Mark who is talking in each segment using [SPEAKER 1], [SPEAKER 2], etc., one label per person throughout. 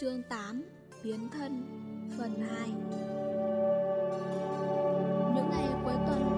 [SPEAKER 1] Chương 8 Biến thân Phần 2 Những ngày cuối tuần,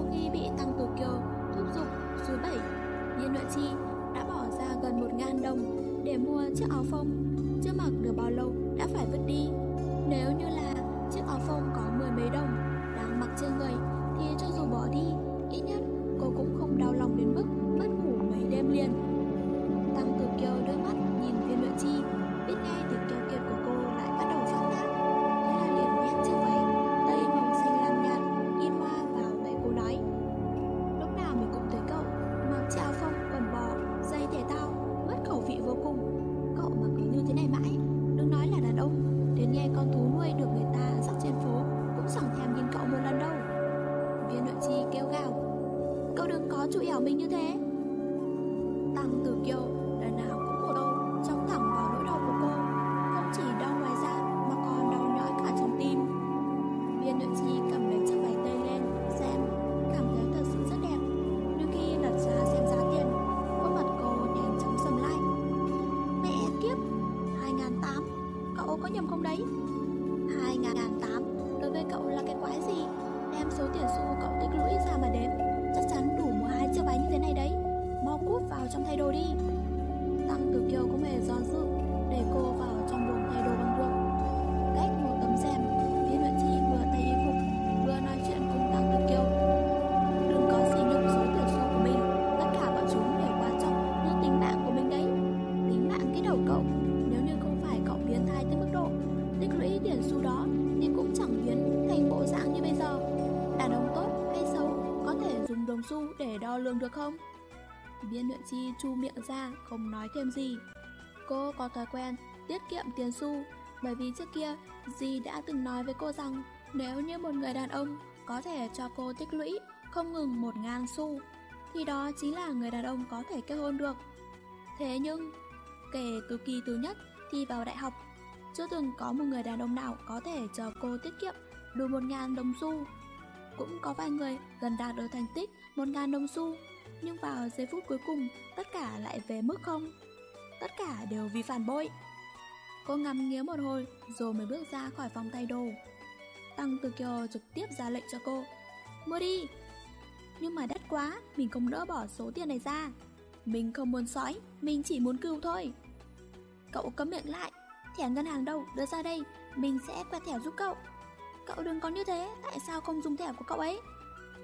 [SPEAKER 1] sau khi bị Tăng Tử Kiều thúc giục số bảy, Nhiên Nội Chi đã bỏ ra gần 1.000 đồng để mua chiếc áo phông. Chưa mặc được bao lâu đã phải vứt đi. Nếu như là chiếc áo phông có mười mấy đồng đang mặc trên người thì cho dù bỏ đi, ít nhất cô cũng không đau lòng đến mức mất ngủ mấy đêm liền. Thèm nhìn cậu một lần đâu. Viên nội chi kêu gào, cậu đừng có chủ ẻo mình như thế. Tăng Tử Kiều đường được không? Viên luyện chi chu miệng ra không nói thêm gì. Cô có thói quen tiết kiệm tiền xu bởi vì trước kia dì đã từng nói với cô rằng nếu như một người đàn ông có thể cho cô tích lũy không ngừng một ngàn xu thì đó chính là người đàn ông có thể kết hôn được. Thế nhưng, kể từ kỳ thứ nhất thì vào đại học, chưa từng có một người đàn ông nào có thể chờ cô tiết kiệm đủ một ngàn đồng xu. Cũng có vài người gần đạt được thành tích 1.000 đồng xu, nhưng vào giây phút cuối cùng tất cả lại về mức không. Tất cả đều vì phản bội. Cô ngắm nghía một hồi rồi mới bước ra khỏi phòng thay đồ. Tăng Từ Kiều trực tiếp ra lệnh cho cô. Mua đi! Nhưng mà đắt quá, mình không đỡ bỏ số tiền này ra. Mình không muốn sói, mình chỉ muốn cứu thôi. Cậu cấm miệng lại, thẻ ngân hàng đâu, đưa ra đây, mình sẽ quẹt thẻ giúp cậu. Cậu đừng có như thế, tại sao không dùng thẻ của cậu ấy?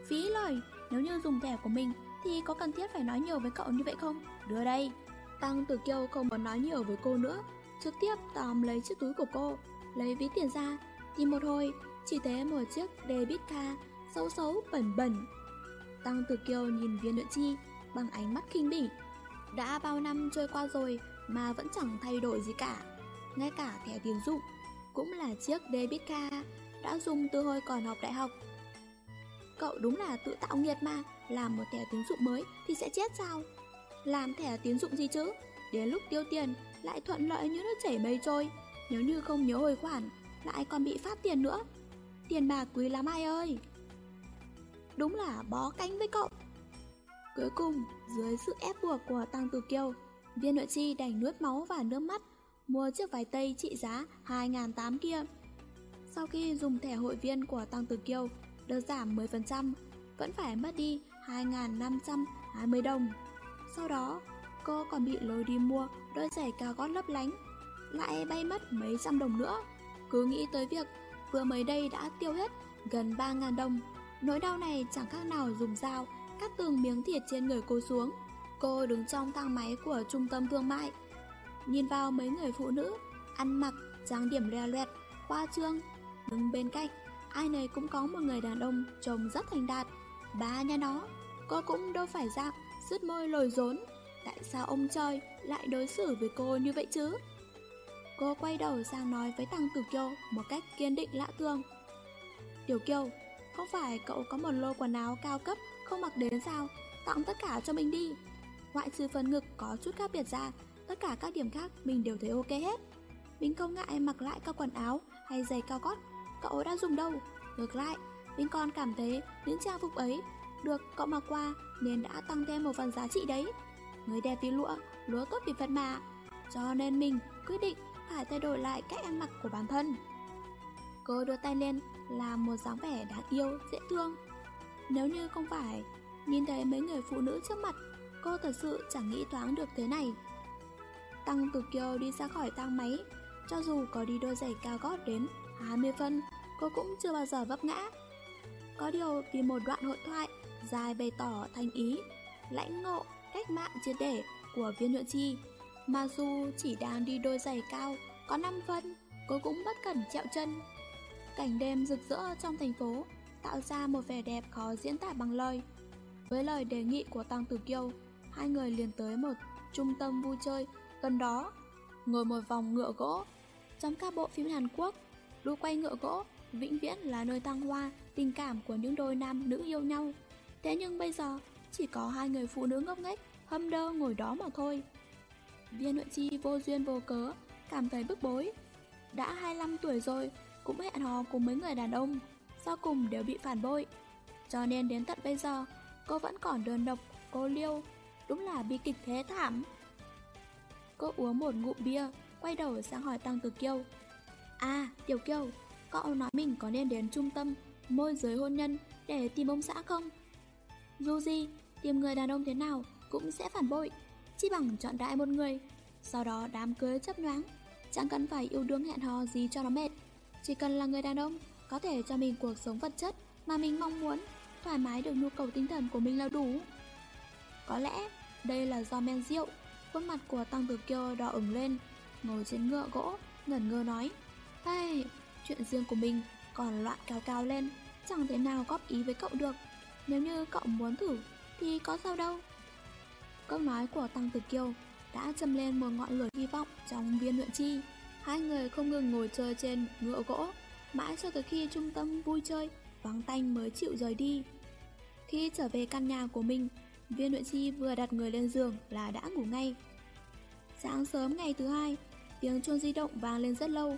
[SPEAKER 1] Phí lời, nếu như dùng thẻ của mình thì có cần thiết phải nói nhiều với cậu như vậy không? Đưa đây. Tăng Tử kiêu không muốn nói nhiều với cô nữa, trực tiếp tóm lấy chiếc túi của cô, lấy ví tiền ra, thì một hồi chỉ thấy một chiếc debit card xấu xấu bẩn bẩn. Tăng Tử Kiều nhìn viên luyện chi bằng ánh mắt khinh bỉ. Đã bao năm trôi qua rồi mà vẫn chẳng thay đổi gì cả. Ngay cả thẻ tiền dụng cũng là chiếc debit card đã dùng từ hồi còn học đại học. Cậu đúng là tự tạo nghiệt mà, làm một thẻ tín dụng mới thì sẽ chết sao? Làm thẻ tín dụng gì chứ? Đến lúc tiêu tiền lại thuận lợi như nước chảy mây trôi. Nếu như không nhớ hồi khoản, lại còn bị phát tiền nữa. Tiền bạc quý lắm ai ơi! Đúng là bó cánh với cậu. Cuối cùng, dưới sự ép buộc của Tăng Tử Kiều, Viên nội chi đành nuốt máu và nước mắt, mua chiếc váy tây trị giá 2.800 kia. Sau khi dùng thẻ hội viên của Tăng Tử Kiêu được giảm 10%, vẫn phải mất đi 2.520 đồng. Sau đó, cô còn bị lôi đi mua đôi giày cao gót lấp lánh, lại bay mất mấy trăm đồng nữa. Cứ nghĩ tới việc vừa mới đây đã tiêu hết gần 3.000 đồng. Nỗi đau này chẳng khác nào dùng dao cắt từng miếng thịt trên người cô xuống. Cô đứng trong thang máy của trung tâm thương mại, nhìn vào mấy người phụ nữ ăn mặc trang điểm leo loẹt, khoa trương, nhưng bên cạnh, ai nấy cũng có một người đàn ông trông rất thành đạt. Ba nhà nó, cô cũng đâu phải dạng sứt môi lồi rốn. Tại sao ông trời lại đối xử với cô như vậy chứ? Cô quay đầu sang nói với Tăng Tử Kiêu một cách kiên định lạ thường. Tiểu Kiều, không phải cậu có một lô quần áo cao cấp không mặc đến sao? Tặng tất cả cho mình đi. Ngoại trừ phần ngực có chút khác biệt ra, tất cả các điểm khác mình đều thấy ok hết. Mình không ngại mặc lại các quần áo hay giày cao gót cậu đã dùng đâu. Ngược lại, mình còn cảm thấy những trang phục ấy được cậu mặc qua nên đã tăng thêm một phần giá trị đấy. Người đẹp vì lụa, lúa tốt vì phần mà. Cho nên mình quyết định phải thay đổi lại cách ăn mặc của bản thân. Cô đưa tay lên làm một dáng vẻ đáng yêu, dễ thương. Nếu như không phải nhìn thấy mấy người phụ nữ trước mặt, cô thật sự chẳng nghĩ thoáng được thế này. Tăng cực Kiều đi ra khỏi thang máy, cho dù có đi đôi giày cao gót đến 20 phân, cô cũng chưa bao giờ vấp ngã. Có điều vì một đoạn hội thoại dài bày tỏ thành ý, lãnh ngộ, cách mạng triệt để của viên nhuận chi, mà dù chỉ đang đi đôi giày cao có 5 phân, cô cũng bất cẩn trẹo chân. Cảnh đêm rực rỡ trong thành phố tạo ra một vẻ đẹp khó diễn tả bằng lời. Với lời đề nghị của Tăng Tử Kiêu, hai người liền tới một trung tâm vui chơi gần đó, ngồi một vòng ngựa gỗ. Trong các bộ phim Hàn Quốc, đu quay ngựa gỗ vĩnh viễn là nơi thăng hoa tình cảm của những đôi nam nữ yêu nhau. Thế nhưng bây giờ, chỉ có hai người phụ nữ ngốc nghếch, hâm đơ ngồi đó mà thôi. Viên huyện chi vô duyên vô cớ, cảm thấy bức bối. Đã 25 tuổi rồi, cũng hẹn hò cùng mấy người đàn ông, sau cùng đều bị phản bội. Cho nên đến tận bây giờ, cô vẫn còn đơn độc, cô liêu, đúng là bi kịch thế thảm. Cô uống một ngụm bia, quay đầu sang hỏi Tăng cực Kiêu. À, Tiểu kiều, cậu nói mình có nên đến trung tâm môi giới hôn nhân để tìm ông xã không? Dù gì, tìm người đàn ông thế nào cũng sẽ phản bội, chỉ bằng chọn đại một người, sau đó đám cưới chấp nhoáng, chẳng cần phải yêu đương hẹn hò gì cho nó mệt, chỉ cần là người đàn ông có thể cho mình cuộc sống vật chất mà mình mong muốn, thoải mái được nhu cầu tinh thần của mình là đủ. Có lẽ đây là do men rượu, khuôn mặt của Tăng Tử kiều đỏ ửng lên, ngồi trên ngựa gỗ, ngẩn ngơ nói, Hey, chuyện riêng của mình còn loạn cao cao lên, chẳng thể nào góp ý với cậu được. Nếu như cậu muốn thử, thì có sao đâu. Câu nói của Tăng Tử Kiều đã châm lên một ngọn lửa hy vọng trong viên luyện chi. Hai người không ngừng ngồi chơi trên ngựa gỗ, mãi cho tới khi trung tâm vui chơi, vắng tanh mới chịu rời đi. Khi trở về căn nhà của mình, viên luyện chi vừa đặt người lên giường là đã ngủ ngay. Sáng sớm ngày thứ hai, tiếng chuông di động vang lên rất lâu,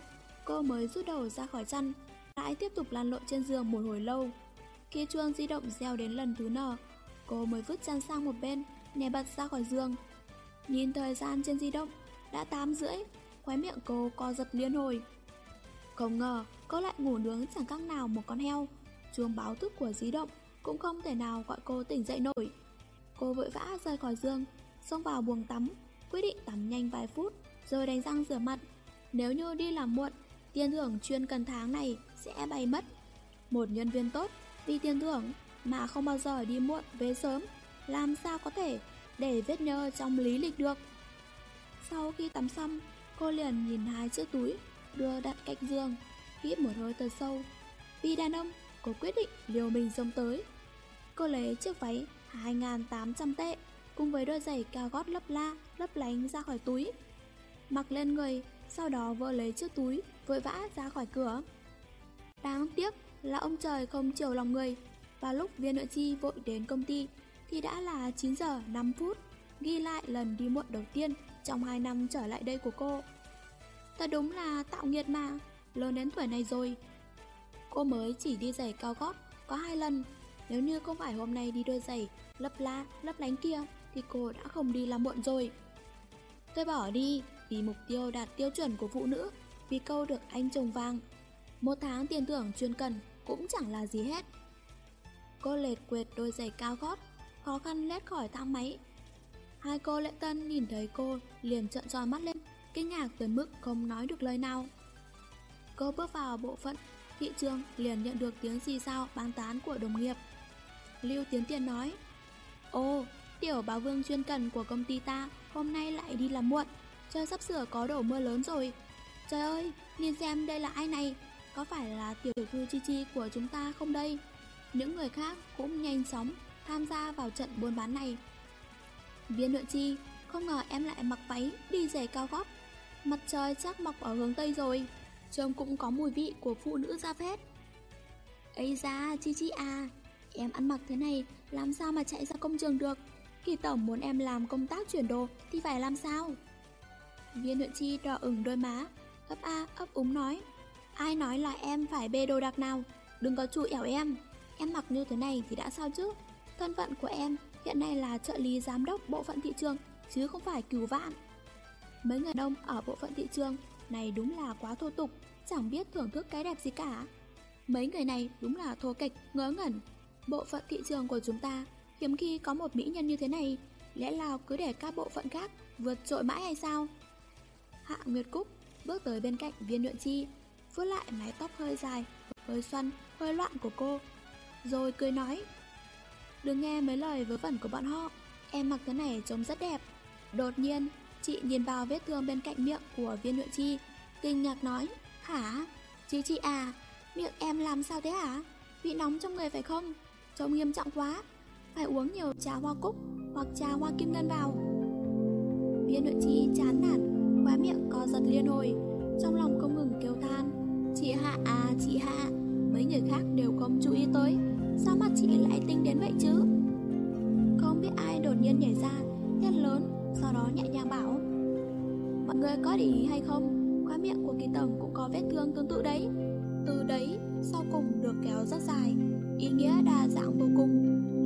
[SPEAKER 1] cô mới rút đầu ra khỏi chăn, lại tiếp tục lăn lộn trên giường một hồi lâu. Khi chuông di động reo đến lần thứ nở, cô mới vứt chăn sang một bên, nhẹ bật ra khỏi giường. Nhìn thời gian trên di động, đã 8 rưỡi, khóe miệng cô co giật liên hồi. Không ngờ, cô lại ngủ nướng chẳng khác nào một con heo. Chuông báo thức của di động cũng không thể nào gọi cô tỉnh dậy nổi. Cô vội vã rời khỏi giường, xông vào buồng tắm, quyết định tắm nhanh vài phút, rồi đánh răng rửa mặt. Nếu như đi làm muộn, tiền thưởng chuyên cần tháng này sẽ bay mất. Một nhân viên tốt vì tiền thưởng mà không bao giờ đi muộn về sớm, làm sao có thể để vết nhơ trong lý lịch được. Sau khi tắm xong, cô liền nhìn hai chiếc túi đưa đặt cạnh giường, hít một hơi thật sâu. Vì đàn ông, cô quyết định liều mình xông tới. Cô lấy chiếc váy 2.800 tệ cùng với đôi giày cao gót lấp la, lấp lánh ra khỏi túi. Mặc lên người, sau đó vơ lấy chiếc túi, vội vã ra khỏi cửa. Đáng tiếc là ông trời không chiều lòng người. Và lúc viên nội chi vội đến công ty thì đã là 9 giờ 5 phút, ghi lại lần đi muộn đầu tiên trong 2 năm trở lại đây của cô. Thật đúng là tạo nghiệt mà, lớn đến tuổi này rồi. Cô mới chỉ đi giày cao gót có hai lần, nếu như không phải hôm nay đi đôi giày lấp la, lấp lánh kia thì cô đã không đi làm muộn rồi. Tôi bỏ đi vì mục tiêu đạt tiêu chuẩn của phụ nữ vì câu được anh chồng vàng. Một tháng tiền thưởng chuyên cần cũng chẳng là gì hết. Cô lệt quệt đôi giày cao gót, Khó khăn lết khỏi thang máy. Hai cô lệ tân nhìn thấy cô liền trợn tròn mắt lên, Kinh ngạc tới mức không nói được lời nào. Cô bước vào bộ phận thị trường liền nhận được tiếng xì xao bán tán của đồng nghiệp. Lưu Tiến Tiền nói ô tiểu báo vương chuyên cần của công ty ta hôm nay lại đi làm muộn, Trời sắp sửa có đổ mưa lớn rồi Trời ơi, nhìn xem đây là ai này? Có phải là tiểu thư Chi Chi của chúng ta không đây? Những người khác cũng nhanh chóng tham gia vào trận buôn bán này. Viên nội chi, không ngờ em lại mặc váy, đi giày cao gót. Mặt trời chắc mọc ở hướng Tây rồi Trông cũng có mùi vị của phụ nữ ra phết. Ấy ra, Chi Chi à Em ăn mặc thế này, làm sao mà chạy ra công trường được? Kỳ tổng muốn em làm công tác chuyển đồ thì phải làm sao? Viên nội chi đỏ ửng đôi má ấp a ấp úng nói Ai nói là em phải bê đồ đặc nào? Đừng có chủ ẻo em. Em mặc như thế này thì đã sao chứ? Thân phận của em hiện nay là trợ lý giám đốc bộ phận thị trường Chứ không phải cửu vạn. Mấy người đông ở bộ phận thị trường Này đúng là quá thô tục Chẳng biết thưởng thức cái đẹp gì cả. Mấy người này đúng là thô kịch, ngớ ngẩn. Bộ phận thị trường của chúng ta Hiếm khi có một mỹ nhân như thế này Lẽ nào cứ để các bộ phận khác Vượt trội mãi hay sao? Hạ Nguyệt Cúc bước tới bên cạnh viên nhuận chi vuốt lại mái tóc hơi dài Hơi xoăn, hơi loạn của cô Rồi cười nói Đừng nghe mấy lời vớ vẩn của bọn họ Em mặc thế này trông rất đẹp Đột nhiên Chị nhìn vào vết thương bên cạnh miệng của viên nhuận chi Kinh ngạc nói Hả? Chị chị à Miệng em làm sao thế hả? Bị nóng trong người phải không? Trông nghiêm trọng quá Phải uống nhiều trà hoa cúc Hoặc trà hoa kim ngân vào Viên nội chi chán nản Khóe miệng co giật liên hồi, Trong lòng không ngừng kêu than. Chị Hạ à chị Hạ, Mấy người khác đều không chú ý tới. Sao mặt chị lại tinh đến vậy chứ? Không biết ai đột nhiên nhảy ra, Hét lớn, Sau đó nhẹ nhàng bảo, Mọi người có để ý hay không? Khóe miệng của kỳ tổng cũng có vết thương tương tự đấy. Từ đấy, sau cùng được kéo rất dài. Ý nghĩa đa dạng vô cùng.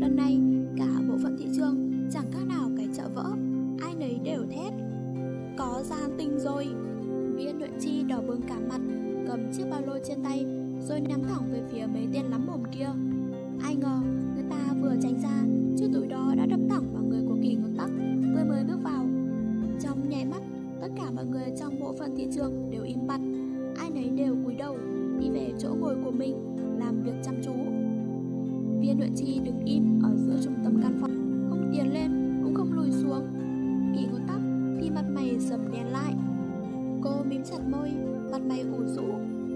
[SPEAKER 1] Lần này tinh rồi. Viên luyện chi đỏ bừng cả mặt, Cầm chiếc ba lô trên tay, Rồi nhắm thẳng về phía mấy tên lắm mồm kia. Ai ngờ, người ta vừa tránh ra, Chiếc túi đó đã đập thẳng vào người của kỳ ngưỡng tắc. Vừa mới bước vào. Trong nháy mắt, Tất cả mọi người trong bộ phận thị trường đều im bặt. Ai nấy đều cúi đầu, Đi về chỗ ngồi của mình, Làm việc chăm chú. Viên luyện chi đứng im ở giữa trung tâm căn phòng, Không tiến lên, Cũng không lùi xuống. Kỳ ngưỡng tắc thì mặt mày sầm đen lại. Cô mím chặt môi, Mặt mày ủ rũ,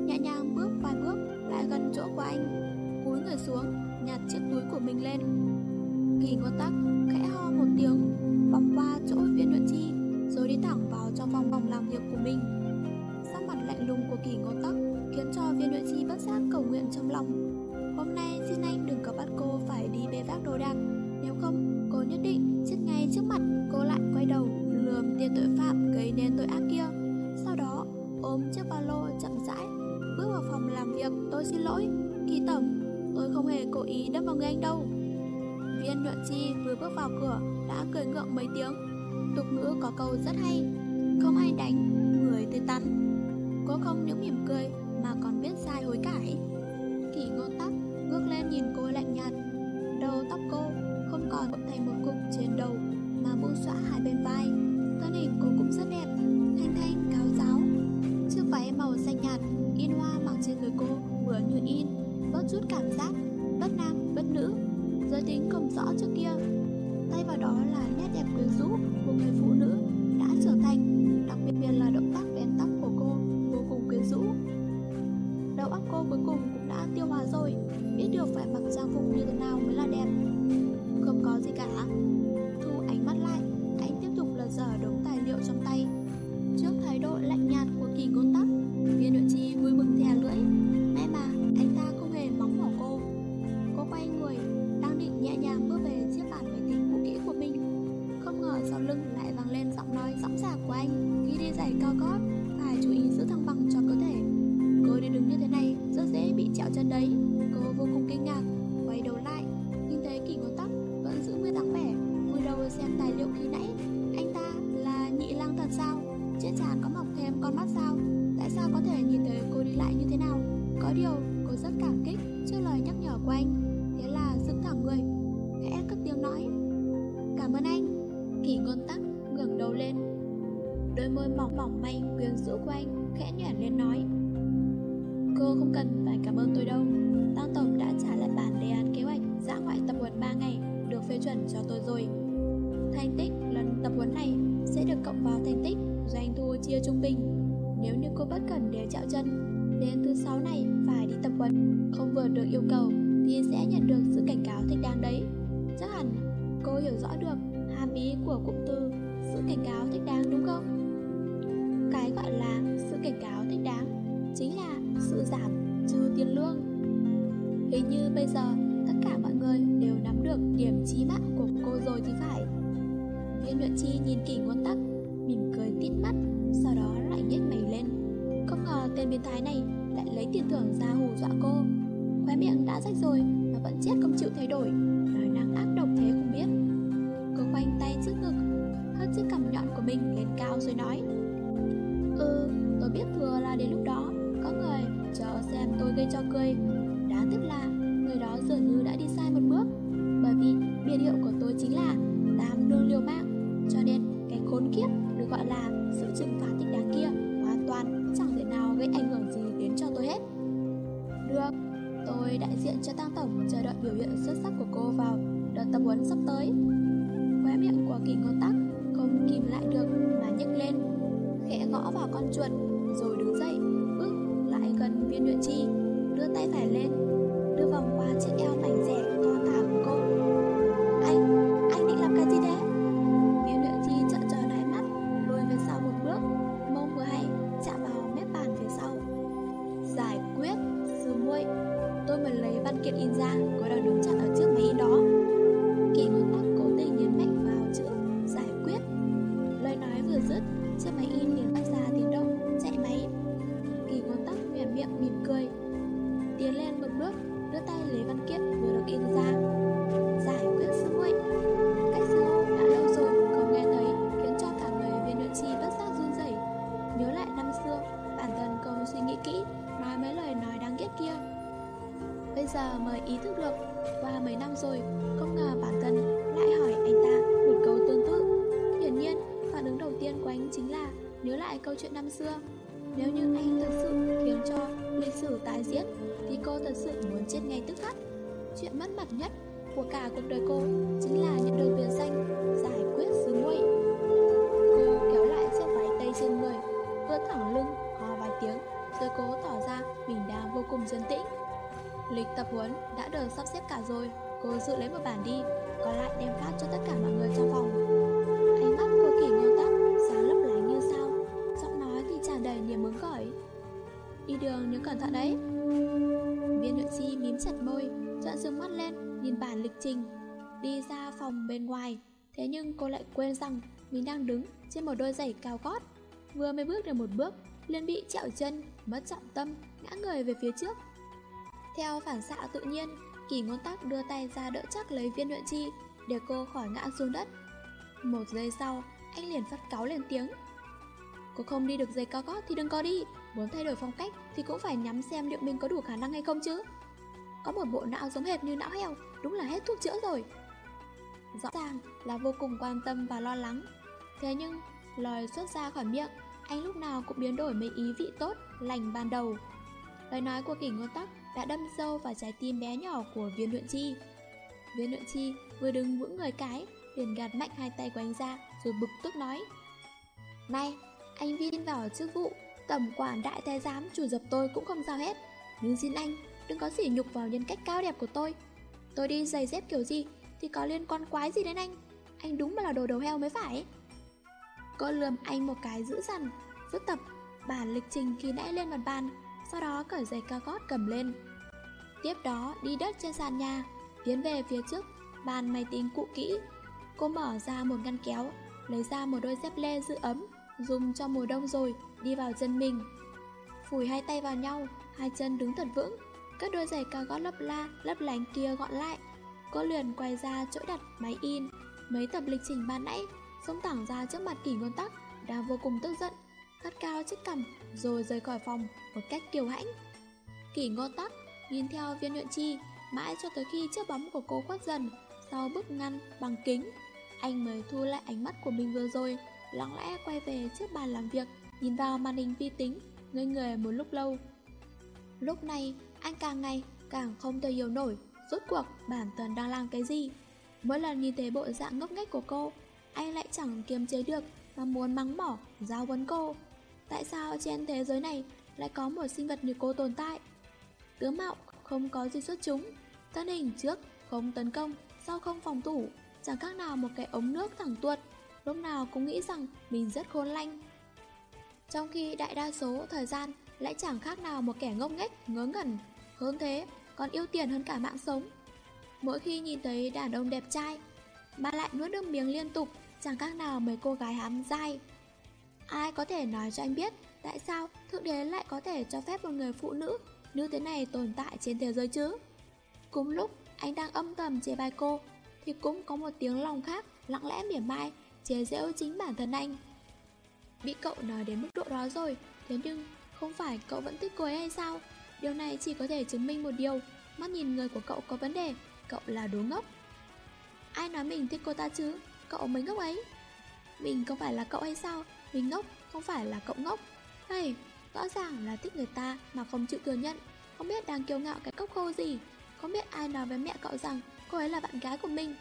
[SPEAKER 1] Nhẹ nhàng bước vài bước lại gần chỗ của anh, Cúi người xuống, Nhặt chiếc túi của mình lên. Kỳ ngôn tắc, khẽ ho một tiếng, Vòng qua chỗ viên luyện chi, Rồi đi thẳng vào trong vòng vòng làm việc của mình. Sắc mặt lạnh lùng của kỳ ngôn tắc Khiến cho viên luyện chi bất giác cầu nguyện trong lòng. Hôm nay xin anh đừng có bắt cô phải đi bê vác đồ đạc, Nếu không cô nhất định chết ngay trước mặt Cô lại quay đầu lườm tên tội phạm gây nên tội ác kia. Sau đó ôm chiếc ba lô chậm rãi Bước vào phòng làm việc. Tôi xin lỗi Kỳ tổng. Tôi không hề cố ý đâm vào người anh đâu. Viên nhuận chi vừa bước vào cửa đã cười ngượng mấy tiếng. Tục ngữ có câu rất hay Không ai đánh, người tươi tắn. Cô không những mỉm cười mà còn biết sai hối cải. Kỳ ngôn tắc ngước lên nhìn cô lạnh nhạt. Đầu tóc cô không còn thành một cục trên đầu Mà buông xõa hai bên vai. Thân hình cô cũng rất đẹp Thanh thanh, cáo giáo. Chiếc váy màu xanh nhạt In hoa mặc trên người cô vừa như in Bớt chút cảm giác Bất nam, bất nữ. Giới tính không rõ trước kia. Thay vào đó là nét đẹp quyến rũ của người phụ nữ môi mỏng mỏng manh, quyến rũ của anh Khẽ nhuyễn lên nói. Cô không cần phải cảm ơn tôi đâu. Tăng Tổng đã trả lại bản đề án kế hoạch dã ngoại tập huấn 3 ngày, Được phê chuẩn cho tôi rồi. Thành tích lần tập huấn này sẽ được cộng vào thành tích doanh thu chia trung bình. Nếu như cô bất cần để chạo chân, Đến thứ sáu này phải đi tập huấn. Không vượt được yêu cầu Thì sẽ nhận được sự cảnh cáo thích đáng đấy. Chắc hẳn cô hiểu rõ được hàm ý của cụm từ Sự cảnh cáo thích đáng đúng không? Cái gọi là sự cảnh cáo thích đáng Chính là sự giảm trừ tiền lương. Hình như bây giờ tất cả mọi người đều nắm được điểm chí mạng của cô rồi thì phải. Viên luyện chi nhìn kỳ ngôn tắc, Mỉm cười tít mắt, Sau đó lại nhếch mày lên. Không ngờ tên biến thái này lại lấy tiền thưởng ra hù dọa cô. Khóe miệng đã rách rồi Mà vẫn chết không chịu thay đổi, Nói năng ác độc thế không biết. Cô khoanh tay trước ngực, Hất chiếc cằm nhọn của mình lên cao rồi nói biết thừa là đến lúc đó. Có người chờ xem tôi gây cho cười. Đáng tiếc là người đó dường như đã đi sai một bước. Bởi vì biệt hiệu của tôi chính là Tam đương liều mạng Cho nên cái khốn kiếp được gọi là sự trừng phạt thích đáng kia Hoàn toàn chẳng thể nào gây ảnh hưởng gì đến cho tôi hết. Được, tôi đại diện cho Tăng Tổng chờ đợi biểu hiện xuất sắc của cô vào đợt tập huấn sắp tới. Khóe miệng của kỳ ngôn tắc không kìm lại được mà nhấc lên Khẽ gõ vào con chuột rồi đứng dậy, bước lại gần viên luyện chi, đưa tay phải lên, đưa vòng qua chiếc eo mảnh rẻ to tả của cô anh anh định làm cái gì đấy? viên luyện chi trợn tròn hai mắt, lùi về sau một bước, mông vừa hay chạm vào mép bàn phía sau giải quyết, sư muội, tôi mới lấy văn kiện in ra cô đang đứng chặn ở trước sử tái diễn Thì cô thật sự muốn chết ngay tức khắc. Chuyện mất mặt nhất của cả cuộc đời cô Chính là nhận được biệt danh giải quyết xứ nguội Cô kéo lại chiếc váy tây trên người Vươn thẳng lưng, ho vài tiếng Rồi cố tỏ ra mình đang vô cùng dân tĩnh. Lịch tập huấn đã được sắp xếp cả rồi Cô dự lấy một bản đi Còn lại đem phát cho tất cả mọi người trong phòng. Thế nhưng cô lại quên rằng Mình đang đứng trên một đôi giày cao gót. Vừa mới bước được một bước, liền bị trẹo chân, Mất trọng tâm, Ngã người về phía trước. Theo phản xạ tự nhiên, Kỳ ngôn tắc đưa tay ra đỡ chắc lấy viên luyện chi Để cô khỏi ngã xuống đất. Một giây sau, Anh liền phát cáu lên tiếng. Cô không đi được giày cao gót thì đừng có đi, Muốn thay đổi phong cách thì cũng phải nhắm xem liệu mình có đủ khả năng hay không chứ. Có một bộ não giống hệt như não heo, Đúng là hết thuốc chữa rồi. Rõ ràng là vô cùng quan tâm và lo lắng. Thế nhưng lời xuất ra khỏi miệng Anh lúc nào cũng biến đổi mấy ý vị tốt, lành ban đầu. Lời nói của kỷ ngôn tắc đã đâm sâu vào trái tim bé nhỏ của viên luyện chi. Viên luyện chi vừa đứng vững người cái liền gạt mạnh hai tay của anh ra rồi bực tức nói Này, anh Vin vào chức vụ Tầm quản đại thái giám chủ dập tôi cũng không sao hết. Nhưng xin anh Đừng có sỉ nhục vào nhân cách cao đẹp của tôi. Tôi đi giày dép kiểu gì thì có liên quan quái gì đến anh? Anh đúng mà là đồ đầu heo mới phải. Cô lườm anh một cái dữ dằn Vứt tập, bản lịch trình khi nãy lên mặt bàn, Sau đó cởi giày cao gót cầm lên. Tiếp đó đi đất trên sàn nhà, Tiến về phía trước, Bàn máy tính cụ kỹ. Cô mở ra một ngăn kéo, Lấy ra một đôi dép lê giữ ấm, Dùng cho mùa đông rồi, Đi vào chân mình. Phủi hai tay vào nhau, Hai chân đứng thật vững Các đôi giày cao gót lấp la, Lấp lánh kia gọn lại. Cô liền quay ra chỗ đặt máy in. Mấy tập lịch trình ban nãy Xông thẳng ra trước mặt kỷ ngôn tắc, Đang vô cùng tức giận Cắt cao chiếc cằm, Rồi rời khỏi phòng một cách kiều hãnh. Kỷ ngô tắc Nhìn theo viên nhuận chi, Mãi cho tới khi chiếc bóng của cô khuất dần, Sau bức ngăn bằng kính, Anh mới thu lại ánh mắt của mình vừa rồi, Lặng lẽ quay về trước bàn làm việc, Nhìn vào màn hình vi tính, Ngây người một lúc lâu. Lúc này, anh càng ngày càng không thể hiểu nổi Rốt cuộc bản thân đang làm cái gì? Mỗi lần nhìn thấy bộ dạng ngốc nghếch của cô Anh lại chẳng kiềm chế được Mà muốn mắng mỏ, giao vấn cô. Tại sao trên thế giới này Lại có một sinh vật như cô tồn tại? Tướng mạo không có gì xuất chúng Thân hình trước không tấn công Sau không phòng thủ Chẳng khác nào một cái ống nước thẳng tuột Lúc nào cũng nghĩ rằng mình rất khôn lanh. Trong khi đại đa số thời gian Lại chẳng khác nào một kẻ ngốc nghếch ngớ ngẩn. Hơn thế còn yêu tiền hơn cả mạng sống. Mỗi khi nhìn thấy đàn ông đẹp trai Bà lại nuốt nước miếng liên tục, Chẳng khác nào mấy cô gái hám dai. Ai có thể nói cho anh biết Tại sao Thượng Đế lại có thể cho phép một người phụ nữ Như thế này tồn tại trên thế giới chứ? Cùng lúc, anh đang âm thầm chê bai cô, Thì cũng có một tiếng lòng khác Lặng lẽ mỉa mai Chế giễu chính bản thân anh. Bị cậu nói đến mức độ đó rồi, Thế nhưng không phải cậu vẫn thích cô ấy hay sao? Điều này chỉ có thể chứng minh một điều. Mắt nhìn người của cậu có vấn đề. Cậu là đố ngốc. Ai nói mình thích cô ta chứ? Cậu mới ngốc ấy. Mình không phải là cậu hay sao? Mình ngốc không phải là cậu ngốc. Hey, rõ ràng là thích người ta mà không chịu thừa nhận. Không biết đang kiêu ngạo cái cốc khô gì. Không biết ai nói với mẹ cậu rằng Cô ấy là bạn gái của mình.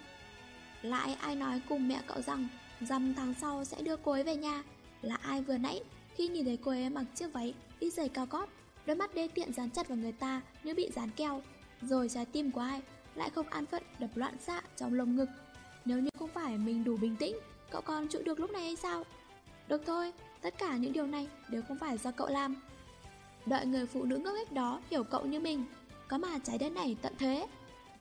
[SPEAKER 1] Lại ai nói cùng mẹ cậu rằng Dăm tháng sau sẽ đưa cô ấy về nhà? Là ai vừa nãy Khi nhìn thấy cô ấy mặc chiếc váy đi giày cao gót? Đôi mắt đê tiện dán chặt vào người ta như bị dán keo. Rồi trái tim của ai lại không an phận đập loạn xạ trong lồng ngực. Nếu như không phải mình đủ bình tĩnh Cậu còn chịu được lúc này hay sao? Được thôi, tất cả những điều này đều không phải do cậu làm. Đợi người phụ nữ ngốc nghếch đó hiểu cậu như mình Có mà trái đất này tận thế.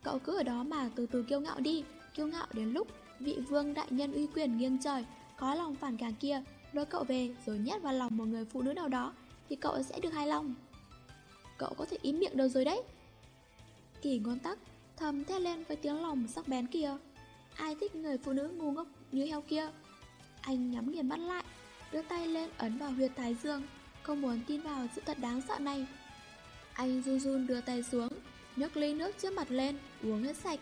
[SPEAKER 1] Cậu cứ ở đó mà từ từ kiêu ngạo đi Kiêu ngạo đến lúc vị vương đại nhân uy quyền nghiêng trời Có lòng phản cảm kia Lôi cậu về rồi nhét vào lòng một người phụ nữ nào đó Thì cậu sẽ được hài lòng. Cậu có thể im miệng được rồi đấy. Kỳ ngón tắc, Thầm thét lên với tiếng lòng sắc bén kia. Ai thích người phụ nữ ngu ngốc như heo kia? Anh nhắm nghiền mắt lại, Đưa tay lên ấn vào huyệt thái dương, Không muốn tin vào sự thật đáng sợ này. Anh run run đưa tay xuống, nhấc ly nước trước mặt lên, Uống hết sạch.